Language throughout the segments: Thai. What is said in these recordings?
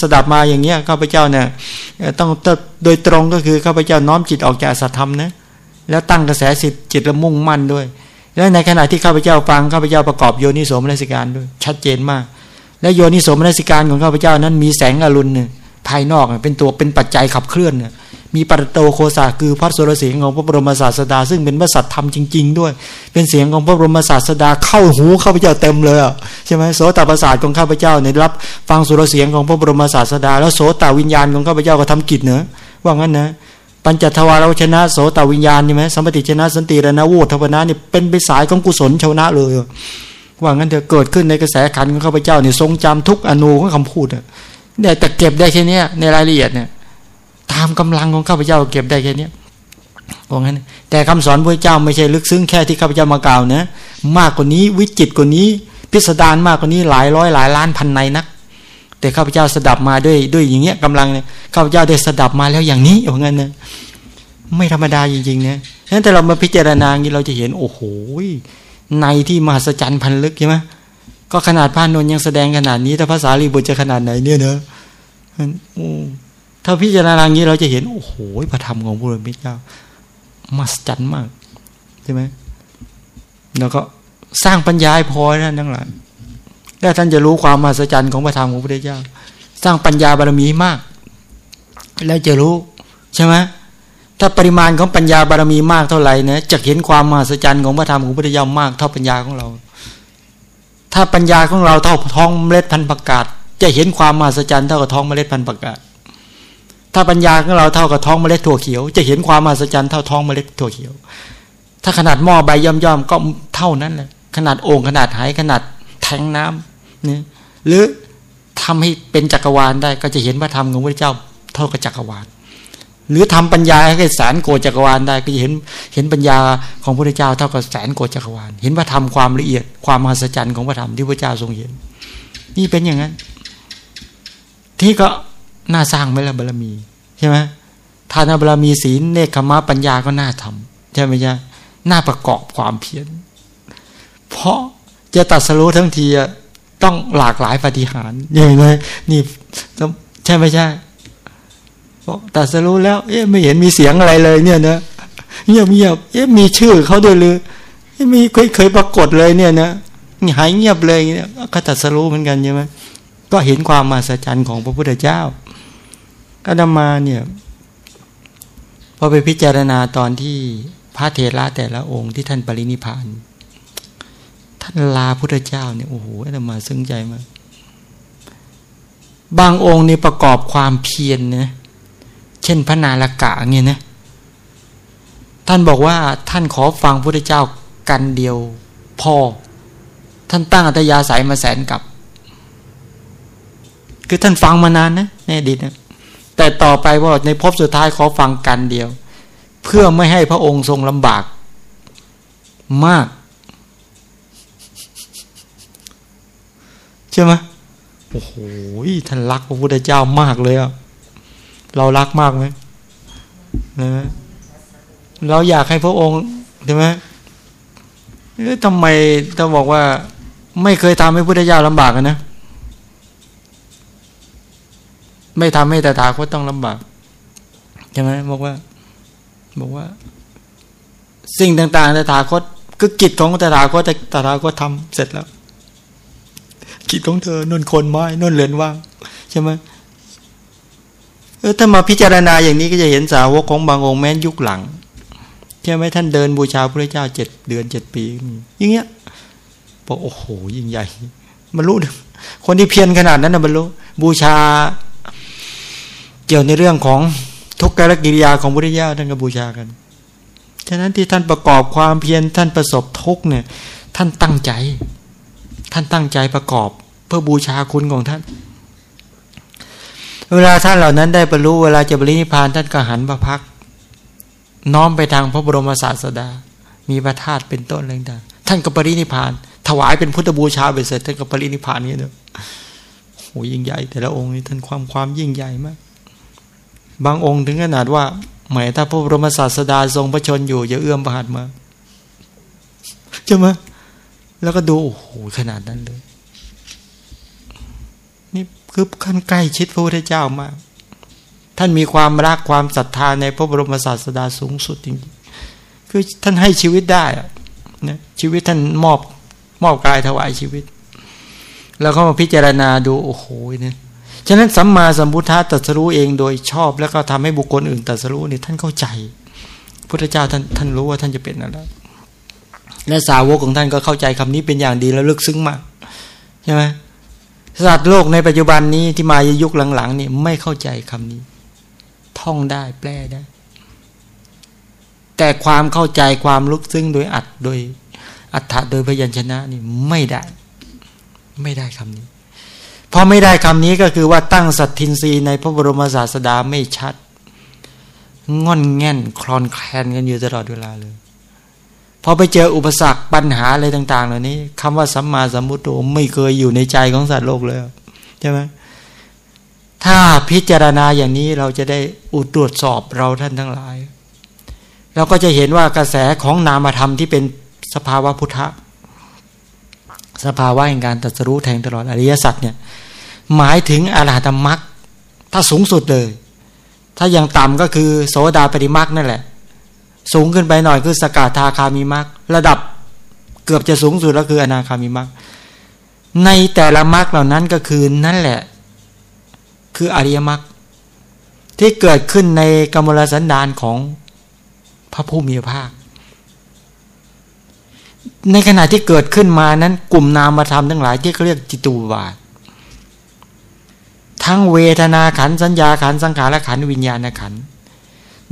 สดับมาอย่างเงี้ยข้าพเจ้าเนี่ยต้องโดยตรงก็คือข้าพเจ้าน้อมจิตออกจากสัตธรรมนะแล้วตั้งกระแสสิทธิ์จิตละมุ่งมั่นด้วย แล้วในขณะที่ข้าพเจ้าฟังข้าพเจ้าประกอบโยนิโสมนสิการด้วย ชัดเจนมาก และโยนิโสมนสิการของข้าพเจ้านั้นมีแสงอรุณเนี่ยภายนอกเป็นตัวเป็นปัจจัยขับเคลื่อนเนี่ย มีปรโตโคสาคือพระสุรเสียงของพระบรมศาสดา ซึ่งเป็นพระสัตธรรมจริง ๆ ด้วย เป็นเสียงของพระบรมศาสดาเข้าหูข้าพเจ้าเต็มเลยใช่ไหมโสตประสาทของข้าพเจ้าในรับฟังสุรเสียงของพระบรมศาสดา แล้วโสตวิญญาณของข้าพเจ้าก็ทำกิจเนอะว่างั้นนะปัญจทวารวชนะโสตวิญญาณใช่ไหมสัมปติชนะสันติรนะวูทวนะนี่เป็นไปสายของกุศลชาวนะเลยว่างั้นเถอะเกิดขึ้นในกระแสขันของข้าพเจ้าเนี่ยทรงจำทุกอนูของคำพูดเนี่ยแต่เก็บได้แค่นี้ในรายละเอียดเนี่ย ตามกำลังของข้าพเจ้าเก็บได้แค่นี้ว่างั้น แต่คำสอนพระเจ้าไม่ใช่ลึกซึ้งแค่ที่ข้าพเจ้ามากล่าวนะมากกว่านี้วิจิตกว่านี้ พิสดารมากกว่านี้หลายร้อยหลายล้านพันในนัก แต่ข้าพเจ้าสดับมาด้วยด้วยอย่างเงี้ยกำลังเนี่ยข้าพเจ้าได้สดับมาแล้วอย่างนี้ว่างั้นนะไม่ธรรมดาจริงๆนะฉะนั้นแต่เรามาพิจารณาอย่างนี้เราจะเห็นโอ้โหในที่มหัศจรรย์พันลึกใช่ไหมก็ขนาดพานนยังแสดงขนาดนี้ ถ้าภาษาลีบุตรจะขนาดไหนเนี่ยเนอะ ถ้าพิจารณาอย่างนี้เราจะเห็น โอ้โหพระธรรมของพระพุทธเจ้า มหัศจรรย์มากใช่ไหมแล้วก็สร้างปัญญาพอนะทั้งหลายแล้วท่านจะรู้ความมหัศจรรย์ของพระธรรมของพระพุทธเจ้า สร้างปัญญาบารมีมาก แล้วจะรู้ใช่ไหมถ้าปริมาณของปัญญาบารมีมากเท่าไหร่นะจะเห็นความมหัศจรรย์ของพระธรรมของพระพุทธเจ้ามากเท่าปัญญาของเรา ถ้าปัญญาของเราเท่าท้องเมล็ดพันธุ์ประกาศ จะเห็นความมหัศจรรย์เท่ากับท้องเมล็ดพันธุ์ประกาศ ถ้าปัญญาของเราเท่ากับท้องเมล็ดถั่วเขียว จะเห็นความมหัศจรรย์เท่าท้องเมล็ดถั่วเขียว ถ้าขนาดหม้อใบย่อมๆก็เท่านั้นแหละขนาดโอ่งขนาดหายขนาดแทงน้ำนี่หรือทำให้เป็นจักรวาลได้ ก็จะเห็นพระธรรมของพระเจ้าเท่ากับจักรวาล หรือทำปัญญาให้แสนโกจักรวาลได้ ก็จะเห็นเห็นปัญญาของพระเจ้าเท่ากับแสนโกจักรวาล เห็นพระธรรมความละเอียดความมหัศจรรย์ของพระธรรมที่พระเจ้าทรงเห็น นี่เป็นอย่างนั้น ที่ก็ น่าสร้างไหมล่ะบารมีใช่ไหมทานบารมีศีลเนคขมะปัญญาก็น่าทำใช่ไหมจ๊ะน่าประกอบความเพียรเพราะจะตัดสรู้ทั้งทีต้องหลากหลายปฏิหารอย่างไรนี่ใช่ไหมใช่เพราะตัดสรู้แล้ว เอ๊ะไม่เห็นมีเสียงอะไรเลย เนี่ยนะเงียบเงียบเอ๊ะมีชื่อเขาด้วยหรือมีเคยเคยปรากฏเลยเนี่ยนะหายเงียบเลยเนี่ยก็ตัดสรู้เหมือนกันใช่ไหมก็เห็นความมาสัจจันของพระพุทธเจ้า อาตมาเนี่ยพอไปพิจารณาตอนที่พระเทระแต่ละองค์ที่ท่านปรินิพานท่านลาพุทธเจ้าเนี่ยโอ้โหอาตมาซึ้งใจมากบางองค์นี่ประกอบความเพียรนนะเช่นพระนาลกะเนี่ยนะท่านบอกว่าท่านขอฟังพุทธเจ้ากันเดียวพอ ท่านตั้งอัตยาสายมาแสนกับ คือท่านฟังมานานนะในอดีตนะ แต่ต่อไปว่าในภพสุดท้ายขอฟังกันเดียว เพื่อไม่ให้พระองค์ทรงลำบาก มาก ใช่ไหมโอ้โหท่านรักพระพุทธเจ้ามากเลยอะเรารักมากไหมนะเราอยากให้พระองค์ใช่ไหมทำไมต้องบอกว่า ไม่เคยทำให้พุทธเจ้าลำบากนะ ไม่ทำให้ตถาคตต้องลำบากใช่ไหมบอกว่า บอกว่า สิ่งต่างๆตถาคตคือกิจของตถาคตแต่ตถาคตทำเสร็จแล้ว กิจของเธอนุ่นคนไม้นุ่นเรือนว่างใช่ไหมเออถ้ามาพิจารณาอย่างนี้ก็จะเห็นสาวกของบางองค์แม้นยุคหลังใช่ไหมท่านเดินบูชาพระเจ้าเจ็ดเดือนเจ็ดปีอย่างเงี้ยบอกโอ้โห ยิ่งใหญ่บรรลุคนที่เพียรขนาดนั้นนะบรรลุบูชา เกี่ยวในเรื่องของทุกขกิริยาของพุทธิยาท่านก็บูชากัน ฉะนั้นที่ท่านประกอบความเพียรท่านประสบทุกเนี่ย ท่านตั้งใจ ท่านตั้งใจประกอบเพื่อบูชาคุณของท่าน เวลาท่านเหล่านั้นได้บรรลุเวลาจะบริณิพานท่านก็หันพระพัก น้อมไปทางพระบรมศาสดา มีพระธาตุเป็นต้นอะไรต่างท่านก็ปรินิพาน ถวายเป็นพุทธบูชาไปเสร็จท่านก็ปรินิพานนี่เนอะโหยิ่งใหญ่ แต่ละองค์นี่ท่านความความยิ่งใหญ่มาก บางองค์ถึงขนาดว่าหมายถ้าพระบรมศาสดาทรงพระชนอยู่อย่าเอื้อมประหัตมาใช่ไหมแล้วก็ดูโอ้โหขนาดนั้นเลย นี่คือขั้นใกล้ชิดพระพุทธเจ้ามาก ท่านมีความรักความศรัทธาในพระบรมศาสดาสูงสุดจริงๆคือท่านให้ชีวิตได้นะชีวิตท่านมอบมอบกายถวายชีวิต แล้วก็มาพิจารณาดูโอ้โหเนี่ย ฉะนั้นสัมมาสัมพุทธะตรัสรู้เองโดยชอบ แล้วก็ทำให้บุคคลอื่นตรัสรู้เนี่ยท่านเข้าใจ พุทธเจ้าท่านท่านรู้ว่าท่านจะเป็นอะไรและสาวกของท่านก็เข้าใจคำนี้เป็นอย่างดีแล้วลึกซึ้งมากใช่ไหมสัตว์โลกในปัจจุบันนี้ที่มายุคหลังๆนี่ไม่เข้าใจคำนี้ ท่องได้แปลได้ แต่ความเข้าใจความลึกซึ้งโดยอัดโดยอัฏฐะโดยพยัญชนะนี่ไม่ได้ ไม่ได้คำนี้ พอไม่ได้คำนี้ก็คือว่าตั้งสัตทินรีในพระบรมศาสดาไม่ชัดง่อนแง่นคลอนแคลนกันอยู่ตลอดเวลาเลยพอไปเจออุปสรรคปัญหาอะไรต่าง ๆ เหล่านี้คำว่าสัมมาสัมพุทโธไม่เคยอยู่ในใจของสัตว์โลกเลยใช่ไหมถ้าพิจารณาอย่างนี้เราจะได้อุดตรวจสอบเราท่านทั้งหลาย เราก็จะเห็นว่ากระแสของนามธรรมที่เป็นสภาวะพุทธะ สภาวะแห่งการตรัสรู้แทงตลอดอริยสัจเนี่ยหมายถึงอรหัตมรรคถ้าสูงสุดเลย ถ้ายังต่ำก็คือโสดาปฏิมรรคนั่นแหละ สูงขึ้นไปหน่อยคือสกาธาคามีมรรคระดับเกือบจะสูงสุดแล้วคืออนาคามีมรรคในแต่ละมรรคเหล่านั้นก็คือนั่นแหละ คืออริยมรรคที่เกิดขึ้นในกมลสันดานของพระผู้มีพระภาค ในขณะที่เกิดขึ้นมานั้น กลุ่มนามธรรมทั้งหลายที่เขาเรียกจิตูวาทั้งเวทนาขันสัญญาขันสังขารขันวิญญาณขัน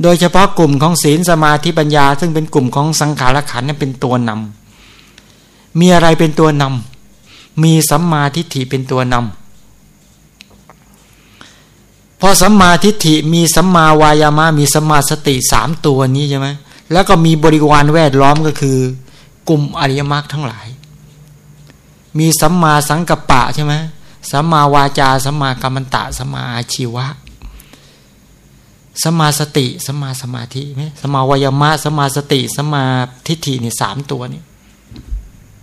โดยเฉพาะกลุ่มของศีลสมาธิปัญญา ซึ่งเป็นกลุ่มของสังขารขันนั้นเป็นตัวนำมีอะไรเป็นตัวนำมีสัมมาทิฏฐิเป็นตัวนำพอสัมมาทิฏฐิมีสัมมาวายามะมีสัมมาสติสามตัวนี้ใช่ไหมแล้วก็มีบริวารแวดล้อมก็คือ กลุ่มอริยมรรคทั้งหลาย มีสัมมาสังกัปปะใช่ไหมสัมมาวาจาสัมมากรรมตะสัมมาอาชีวะสัมมาสติสัมมาสมาธิไหมสัมมาวายมะสัมมาสติสัมมาทิฏฐิเนี่ยสามตัวนี่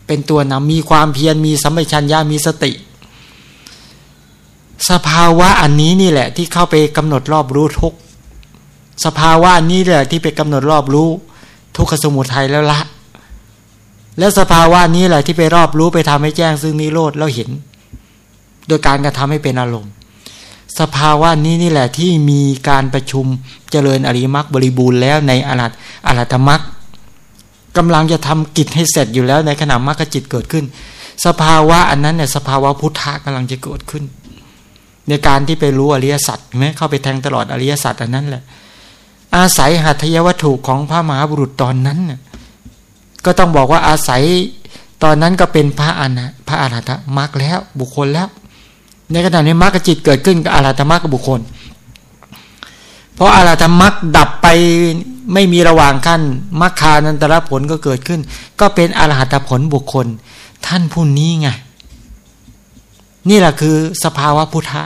เป็นตัวนำมีความเพียรมีสัมปชัญญะมีสติ สภาวะอันนี้นี่แหละที่เข้าไปกำหนดรอบรู้ทุกสภาวะอันนี้แหละที่ไปกำหนดรอบรู้ ทุกขสมุทัยแล้วละ แล้วสภาวะนี้แหละที่ไปรอบรู้ไปทำให้แจ้งซึ่งนิโรธแล้วเห็น โดยการกระทำให้เป็นอารมณ์ สภาวะนี้นี่แหละที่มีการประชุมเจริญอริมักบริบูรณ์แล้วในอรัตอรัตมักกำลังจะทำกิจให้เสร็จอยู่แล้วในขณะมรรคจิตเกิดขึ้น สภาวะอันนั้นเนี่ยสภาวะพุทธะกำลังจะเกิดขึ้น ในการที่ไปรู้อริยสัจไหมเข้าไปแทงตลอดอริยสัจอันนั้นแหละ อาศัยหัตถยวัตถุของพระมหาบุรุษตอนนั้นน่ย ก็ต้องบอกว่าอาศัยตอนนั้นก็เป็นพระอนะพระอรหัตมรรคแล้วบุคคลแล้ว ในขณะนี้มรรคจิตเกิดขึ้นกับอาราธมรรคบุคคล เพราะอาราธมรรคดับไปไม่มีระหว่างขั้นมรรคานันตรผลก็เกิดขึ้น ก็เป็นอรหัตผลบุคคล ท่านผู้นี้ไงนี่แหละคือสภาวะพุทธะ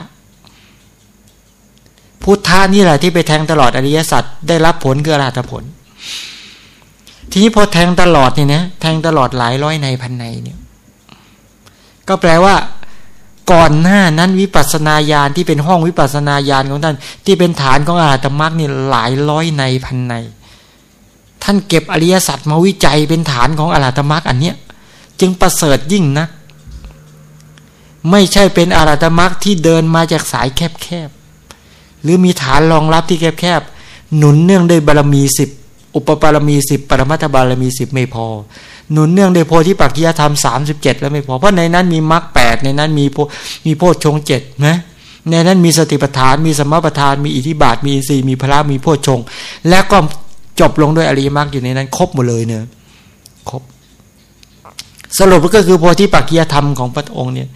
พุทธะนี่แหละที่ไปแทงตลอดอริยสัจได้รับผลคืออรหัตผล ทีนี้พอแทงตลอดเนี่ยนะแทงตลอดหลายร้อยในพันในเนี่ย ก็แปลว่า ก่อนหน้านั้นวิปัสนาญาณที่เป็นห้องวิปัสนาญาณของท่าน ที่เป็นฐานของอาตมรรคนี่หลายร้อยในพันใน ท่านเก็บอริยสัจมาวิจัยเป็นฐานของอาตมรรคอันเนี้ย จึงประเสริฐยิ่งนะไม่ใช่เป็นอารัตมรรคที่เดินมาจากสายแคบๆ หรือมีฐานรองรับที่แคบๆ หนุนเนื่องด้วยบารมีสิบ อุปปารมีสิบปรมัตถบารมีสิบไม่พอ หนุนเนื่องโดยโพธิปักกิยธรรมสามสิบเจ็ดแล้วไม่พอ เพราะในนั้นมีมรรคแปดในนั้นมีโพมีโพชฌงเจ็ดนะในนั้นมีสติปัฏฐาน มีสมปัฏฐาน มีอิทธิบาท มีอินทรีย์มีพระมีโพชฌงแล้วก็จบลงด้วยอริยมรรคอยู่ในนั้น ครบหมดเลยเนอะครบ สรุปก็คือโพธิปักกิยธรรมของพระองค์เนี่ย